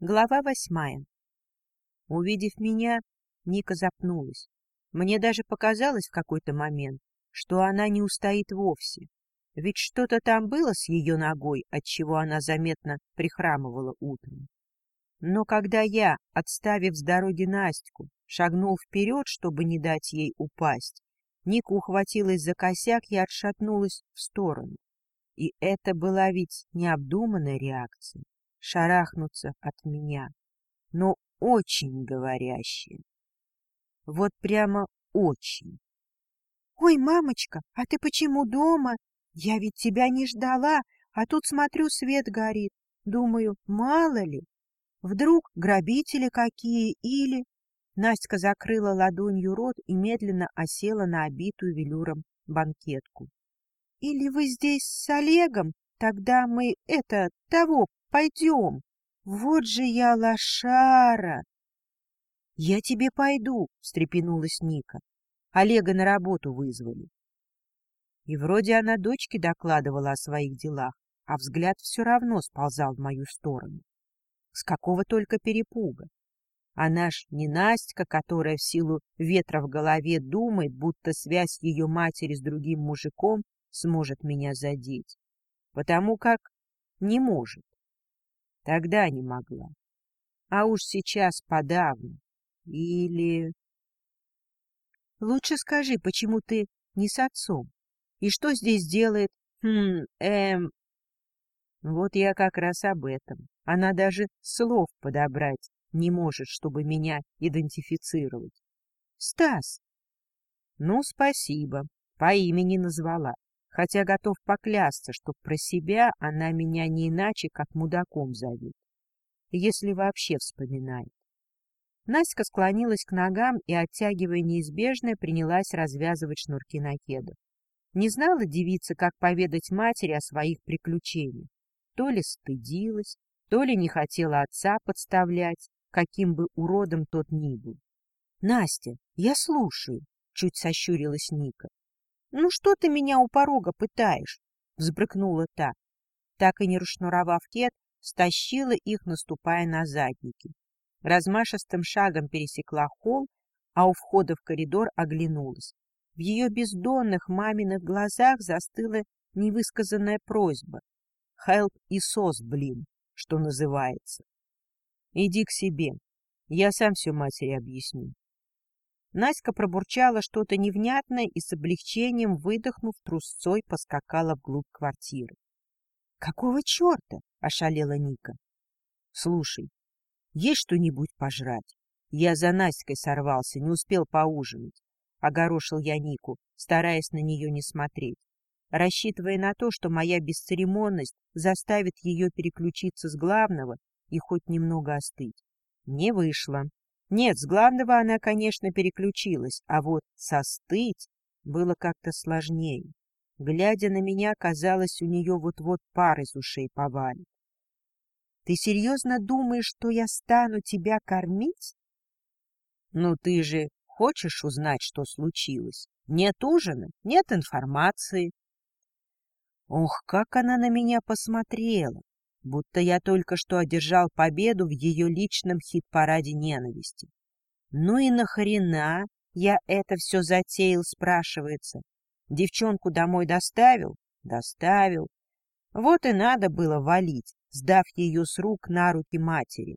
Глава восьмая. Увидев меня, Ника запнулась. Мне даже показалось в какой-то момент, что она не устоит вовсе. Ведь что-то там было с ее ногой, отчего она заметно прихрамывала утром. Но когда я, отставив с дороги Настю, шагнул вперед, чтобы не дать ей упасть, Ника ухватилась за косяк и отшатнулась в сторону. И это была ведь необдуманная реакция шарахнуться от меня, но очень говорящие. Вот прямо очень. — Ой, мамочка, а ты почему дома? Я ведь тебя не ждала, а тут смотрю, свет горит. Думаю, мало ли. Вдруг грабители какие или... Настя закрыла ладонью рот и медленно осела на обитую велюром банкетку. — Или вы здесь с Олегом? Тогда мы, это, того, Пойдем. Вот же я лошара. — Я тебе пойду, — встрепенулась Ника. Олега на работу вызвали. И вроде она дочке докладывала о своих делах, а взгляд все равно сползал в мою сторону. С какого только перепуга. Она ж не Настя, которая в силу ветра в голове думает, будто связь ее матери с другим мужиком сможет меня задеть. Потому как не может. Тогда не могла. А уж сейчас подавно. Или... Лучше скажи, почему ты не с отцом? И что здесь делает... Хм, эм... Вот я как раз об этом. Она даже слов подобрать не может, чтобы меня идентифицировать. Стас! Ну, спасибо. По имени назвала хотя готов поклясться, что про себя она меня не иначе, как мудаком зовет, если вообще вспоминает. Настя склонилась к ногам и, оттягивая неизбежное, принялась развязывать шнурки на кедах. Не знала девица, как поведать матери о своих приключениях. То ли стыдилась, то ли не хотела отца подставлять, каким бы уродом тот ни был. — Настя, я слушаю, — чуть сощурилась Ника. Ну что ты меня у порога пытаешь? — взбрыкнула та. Так и не расшнуровав кет, стащила их, наступая на задники. Размашистым шагом пересекла холл, а у входа в коридор оглянулась. В ее бездонных маминых глазах застыла невысказанная просьба. Хелп и сос, блин, что называется. Иди к себе, я сам все матери объясню. Наська пробурчала что-то невнятное и с облегчением, выдохнув трусцой, поскакала вглубь квартиры. — Какого черта? — ошалела Ника. — Слушай, есть что-нибудь пожрать? Я за Наськой сорвался, не успел поужинать. Огорошил я Нику, стараясь на нее не смотреть, рассчитывая на то, что моя бесцеремонность заставит ее переключиться с главного и хоть немного остыть. Не вышло. Нет, с главного она, конечно, переключилась, а вот состыть было как-то сложнее. Глядя на меня, казалось, у нее вот-вот пар из ушей повалит. — Ты серьезно думаешь, что я стану тебя кормить? — Ну ты же хочешь узнать, что случилось? Нет ужина, нет информации. Ох, как она на меня посмотрела! Будто я только что одержал победу в ее личном хит-параде ненависти. Ну и нахрена я это все затеял, спрашивается. Девчонку домой доставил? Доставил. Вот и надо было валить, сдав ее с рук на руки матери.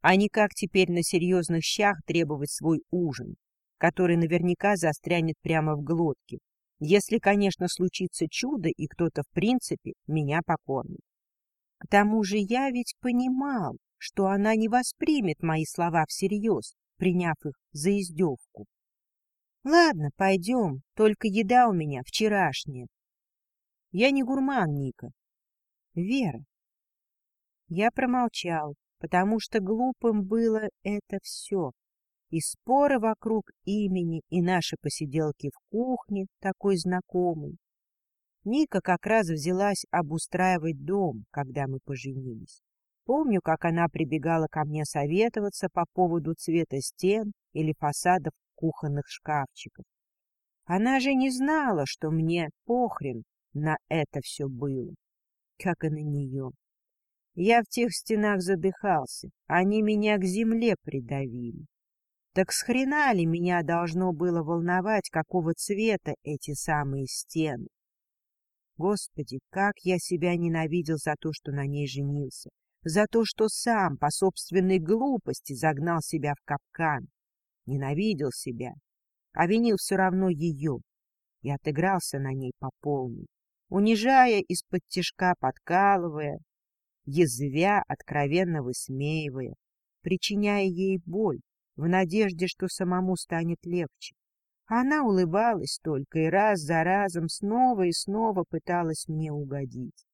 А не как теперь на серьезных щах требовать свой ужин, который наверняка застрянет прямо в глотке, если, конечно, случится чудо, и кто-то в принципе меня покормит. К тому же я ведь понимал, что она не воспримет мои слова всерьез, приняв их за издевку. Ладно, пойдем, только еда у меня вчерашняя. Я не гурман, Ника. Вера. Я промолчал, потому что глупым было это все. И споры вокруг имени, и наши посиделки в кухне, такой знакомый. Ника как раз взялась обустраивать дом, когда мы поженились. Помню, как она прибегала ко мне советоваться по поводу цвета стен или фасадов кухонных шкафчиков. Она же не знала, что мне похрен на это все было, как и на нее. Я в тех стенах задыхался, они меня к земле придавили. Так с хрена ли меня должно было волновать, какого цвета эти самые стены? Господи, как я себя ненавидел за то, что на ней женился, за то, что сам по собственной глупости загнал себя в капкан. Ненавидел себя, а винил все равно ее и отыгрался на ней по полной, унижая из-под тишка, подкалывая, язвя, откровенно высмеивая, причиняя ей боль, в надежде, что самому станет легче. Она улыбалась только и раз за разом снова и снова пыталась мне угодить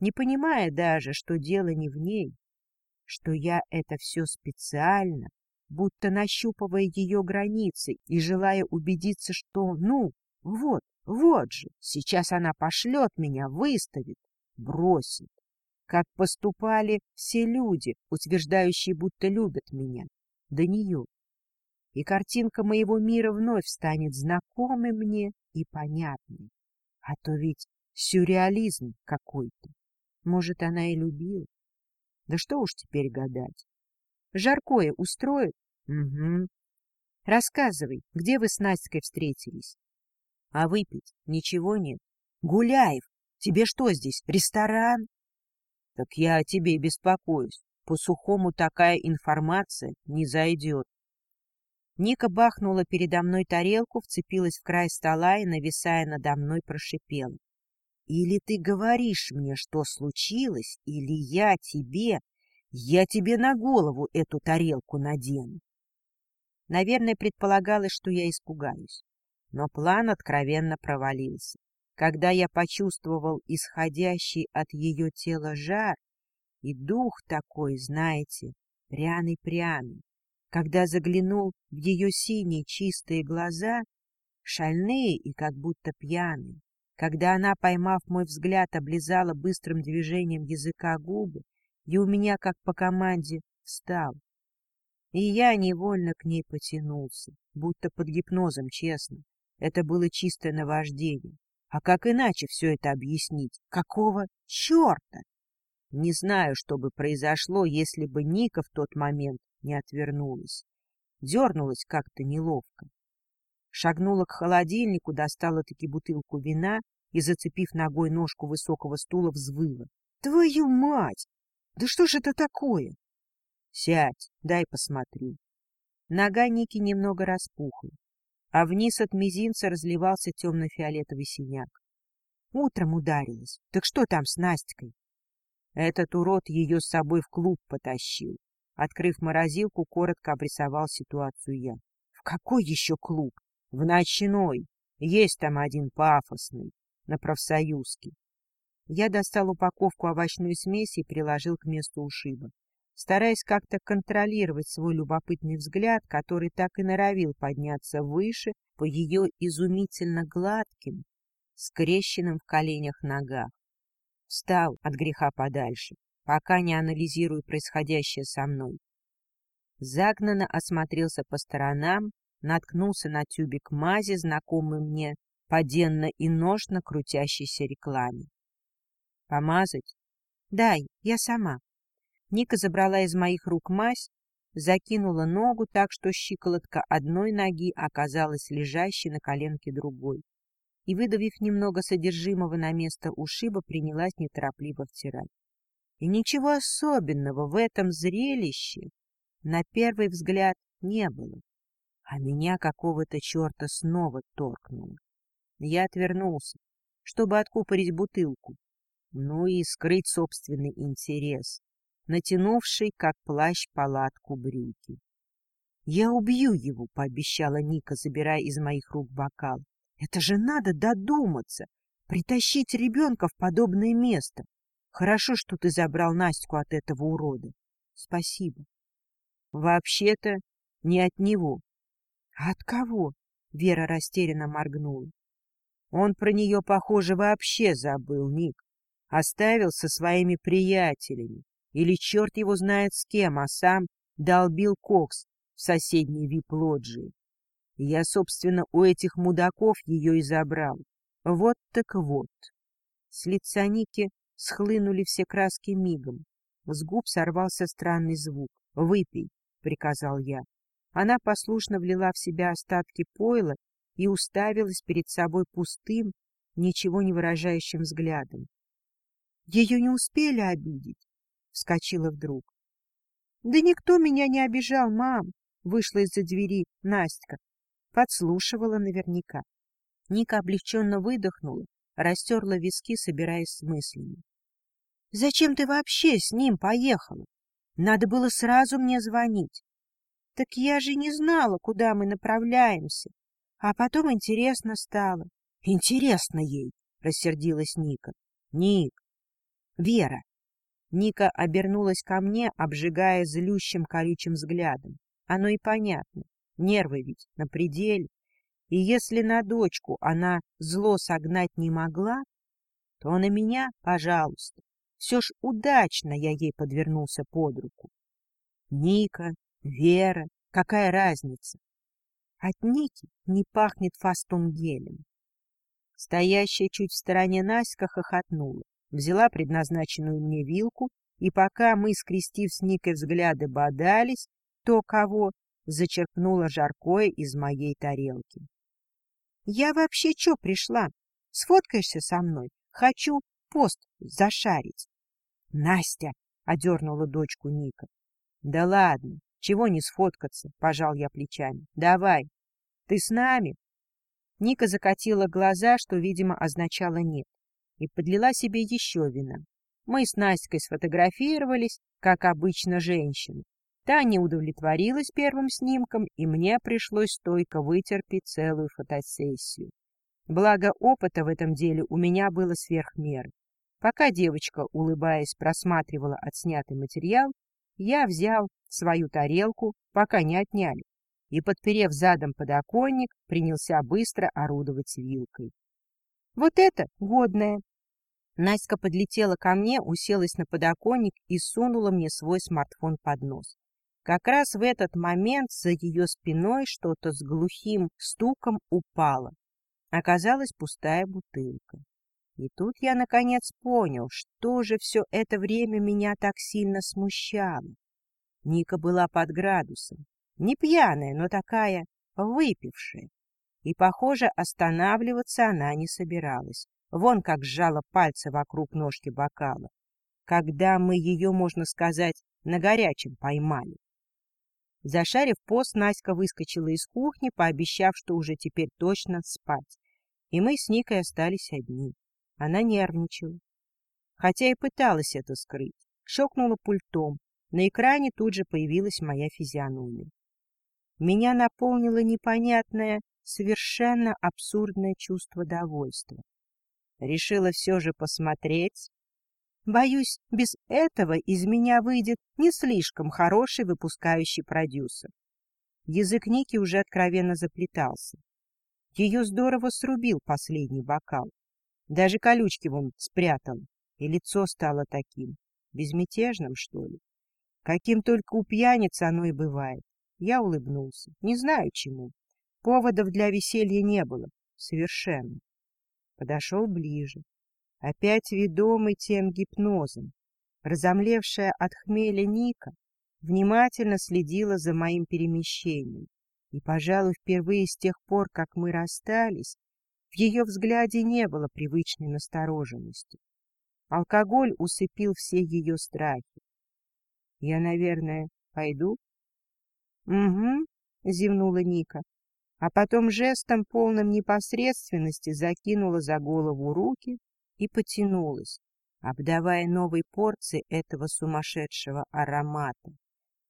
не понимая даже, что дело не в ней, что я это все специально, будто нащупывая ее границы и желая убедиться, что, ну, вот, вот же, сейчас она пошлет меня, выставит, бросит, как поступали все люди, утверждающие, будто любят меня, до нее. И картинка моего мира вновь станет знакомой мне и понятной. А то ведь сюрреализм какой-то. Может, она и любила. Да что уж теперь гадать. Жаркое устроит? Угу. Рассказывай, где вы с Настей встретились? А выпить ничего нет? Гуляев, тебе что здесь, ресторан? Так я о тебе беспокоюсь. По-сухому такая информация не зайдет. Ника бахнула передо мной тарелку, вцепилась в край стола и, нависая надо мной, прошипела. Или ты говоришь мне, что случилось, или я тебе, я тебе на голову эту тарелку надену. Наверное, предполагалось, что я испугаюсь. Но план откровенно провалился. Когда я почувствовал исходящий от ее тела жар и дух такой, знаете, пряный-пряный, когда заглянул в ее синие чистые глаза, шальные и как будто пьяные, когда она, поймав мой взгляд, облизала быстрым движением языка губы, и у меня, как по команде, встал. И я невольно к ней потянулся, будто под гипнозом, честно. Это было чистое наваждение. А как иначе все это объяснить? Какого черта? Не знаю, что бы произошло, если бы Ника в тот момент не отвернулась. Дернулась как-то неловко. Шагнула к холодильнику, достала-таки бутылку вина и, зацепив ногой ножку высокого стула, взвыла. — Твою мать! Да что ж это такое? — Сядь, дай посмотрю. Нога Ники немного распухла, а вниз от мизинца разливался темно-фиолетовый синяк. Утром ударилась. Так что там с Настикой? Этот урод ее с собой в клуб потащил. Открыв морозилку, коротко обрисовал ситуацию я. — В какой еще клуб? В ночной. Есть там один пафосный, на профсоюзке. Я достал упаковку овощной смеси и приложил к месту ушиба, стараясь как-то контролировать свой любопытный взгляд, который так и норовил подняться выше по ее изумительно гладким, скрещенным в коленях ногах. Встал от греха подальше, пока не анализирую происходящее со мной. Загнанно осмотрелся по сторонам наткнулся на тюбик мази, знакомый мне по денно и ножно крутящейся рекламе. «Помазать?» «Дай, я сама». Ника забрала из моих рук мазь, закинула ногу так, что щиколотка одной ноги оказалась лежащей на коленке другой, и, выдавив немного содержимого на место ушиба, принялась неторопливо втирать. И ничего особенного в этом зрелище на первый взгляд не было а меня какого-то черта снова торкнуло. Я отвернулся, чтобы откупорить бутылку, ну и скрыть собственный интерес, натянувший, как плащ, палатку брюки. «Я убью его», — пообещала Ника, забирая из моих рук бокал. «Это же надо додуматься, притащить ребенка в подобное место. Хорошо, что ты забрал Настю от этого урода. Спасибо». «Вообще-то не от него», а от кого? Вера растерянно моргнула. Он про нее, похоже, вообще забыл, Ник. Оставил со своими приятелями. Или черт его знает с кем, а сам долбил кокс в соседней вип-лоджии. Я, собственно, у этих мудаков ее и забрал. Вот так вот. С лица Ники схлынули все краски мигом. С губ сорвался странный звук. «Выпей», — приказал я. Она послушно влила в себя остатки пойла и уставилась перед собой пустым, ничего не выражающим взглядом. Ее не успели обидеть, — вскочила вдруг. — Да никто меня не обижал, мам, — вышла из-за двери Настя. Подслушивала наверняка. Ника облегченно выдохнула, растерла виски, собираясь с мыслями. — Зачем ты вообще с ним поехала? Надо было сразу мне звонить. — Так я же не знала, куда мы направляемся. А потом интересно стало. — Интересно ей, — рассердилась Ника. — Ник, Вера. Ника обернулась ко мне, обжигая злющим колючим взглядом. Оно и понятно. Нервы ведь на пределе. И если на дочку она зло согнать не могла, то на меня, пожалуйста. Все ж удачно я ей подвернулся под руку. Ника, Вера, какая разница? От Ники не пахнет фастум гелем. Стоящая чуть в стороне Наська хохотнула взяла предназначенную мне вилку, и пока мы, скрестив с Никой взгляды, бодались, то кого, зачерпнула жаркое из моей тарелки. — Я вообще чё пришла? Сфоткаешься со мной? Хочу пост зашарить. — Настя! — одернула дочку Ника. — Да ладно, чего не сфоткаться, — пожал я плечами. — Давай. Ты с нами? Ника закатила глаза, что, видимо, означало «нет» и подлила себе еще вина. Мы с Настей сфотографировались, как обычно, женщины. Та не удовлетворилась первым снимком, и мне пришлось стойко вытерпеть целую фотосессию. Благо, опыта в этом деле у меня было сверх меры. Пока девочка, улыбаясь, просматривала отснятый материал, я взял свою тарелку, пока не отняли, и, подперев задом подоконник, принялся быстро орудовать вилкой. Вот это годное, Настя подлетела ко мне, уселась на подоконник и сунула мне свой смартфон под нос. Как раз в этот момент за ее спиной что-то с глухим стуком упало. Оказалась пустая бутылка. И тут я наконец понял, что же все это время меня так сильно смущало. Ника была под градусом. Не пьяная, но такая выпившая. И, похоже, останавливаться она не собиралась. Вон как сжала пальцы вокруг ножки бокала. Когда мы ее, можно сказать, на горячем поймали. Зашарив пост, Наська выскочила из кухни, пообещав, что уже теперь точно спать. И мы с Никой остались одни. Она нервничала. Хотя и пыталась это скрыть. Щелкнула пультом. На экране тут же появилась моя физиономия. Меня наполнило непонятное, совершенно абсурдное чувство довольства. Решила все же посмотреть. Боюсь, без этого из меня выйдет не слишком хороший выпускающий продюсер. Язык Ники уже откровенно заплетался. Ее здорово срубил последний бокал. Даже колючки вон спрятал, и лицо стало таким, безмятежным, что ли. Каким только у пьяницы оно и бывает. Я улыбнулся. Не знаю чему. Поводов для веселья не было. Совершенно подошел ближе, опять ведомый тем гипнозом. Разомлевшая от хмеля Ника внимательно следила за моим перемещением, и, пожалуй, впервые с тех пор, как мы расстались, в ее взгляде не было привычной настороженности. Алкоголь усыпил все ее страхи. Я, наверное, пойду? — Угу, — зевнула Ника а потом жестом полным непосредственности закинула за голову руки и потянулась, обдавая новой порцией этого сумасшедшего аромата.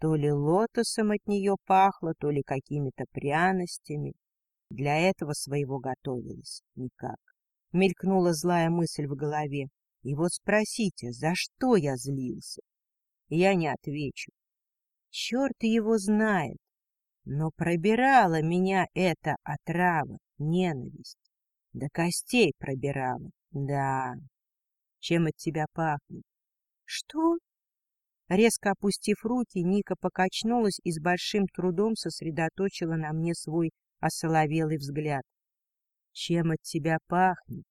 То ли лотосом от нее пахло, то ли какими-то пряностями. Для этого своего готовилась никак. Мелькнула злая мысль в голове. И вот спросите, за что я злился? Я не отвечу. Черт его знает, но пробирала меня эта отрава, ненависть. До костей пробирала, да. Чем от тебя пахнет? Что? Резко опустив руки, Ника покачнулась и с большим трудом сосредоточила на мне свой осоловелый взгляд. Чем от тебя пахнет?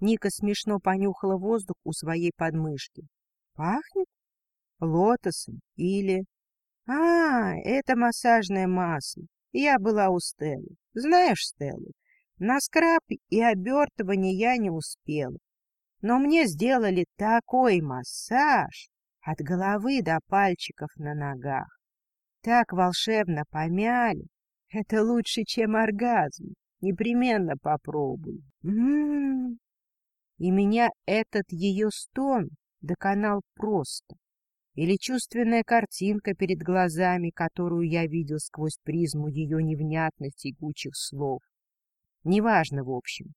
Ника смешно понюхала воздух у своей подмышки. Пахнет? лотосом или... А, это массажное масло. Я была у Стеллы. Знаешь Стеллу? На скраб и обертывание я не успела. Но мне сделали такой массаж от головы до пальчиков на ногах. Так волшебно помяли. Это лучше, чем оргазм. Непременно попробуй. М -м -м. И меня этот ее стон доконал просто. Или чувственная картинка перед глазами, которую я видел сквозь призму ее невнятных тягучих слов. Неважно, в общем.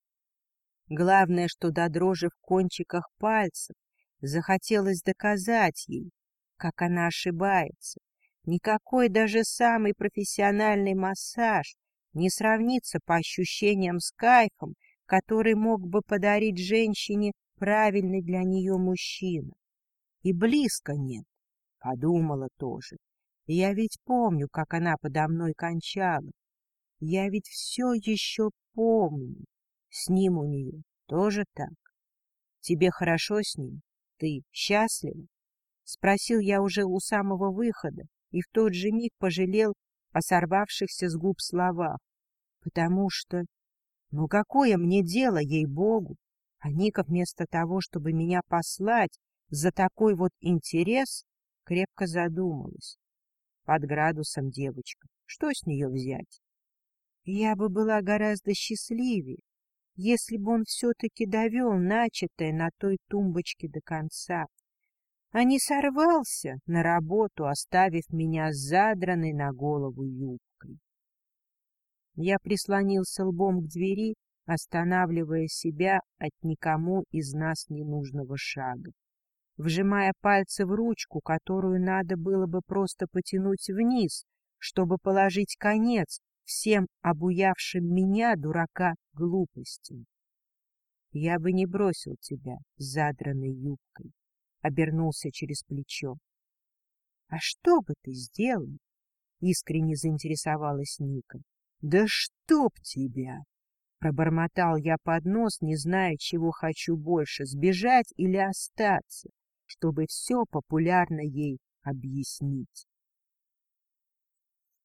Главное, что до дрожи в кончиках пальцев захотелось доказать ей, как она ошибается. Никакой даже самый профессиональный массаж не сравнится по ощущениям с кайфом, который мог бы подарить женщине правильный для нее мужчина. И близко нет, подумала тоже. Я ведь помню, как она подо мной кончала. Я ведь все еще помню. С ним у нее тоже так. Тебе хорошо с ним? Ты счастлива? Спросил я уже у самого выхода и в тот же миг пожалел о сорвавшихся с губ словах, потому что... Ну какое мне дело, ей-богу? А Ника вместо того, чтобы меня послать за такой вот интерес, крепко задумалась. Под градусом девочка. Что с нее взять? Я бы была гораздо счастливее, если бы он все-таки довел начатое на той тумбочке до конца, а не сорвался на работу, оставив меня задранной на голову юбкой. Я прислонился лбом к двери, останавливая себя от никому из нас ненужного шага, вжимая пальцы в ручку, которую надо было бы просто потянуть вниз, чтобы положить конец всем обуявшим меня, дурака, глупостям. Я бы не бросил тебя задранной юбкой, обернулся через плечо. — А что бы ты сделал? — искренне заинтересовалась Ника. — Да чтоб тебя! Пробормотал я под нос, не зная, чего хочу больше, сбежать или остаться, чтобы все популярно ей объяснить.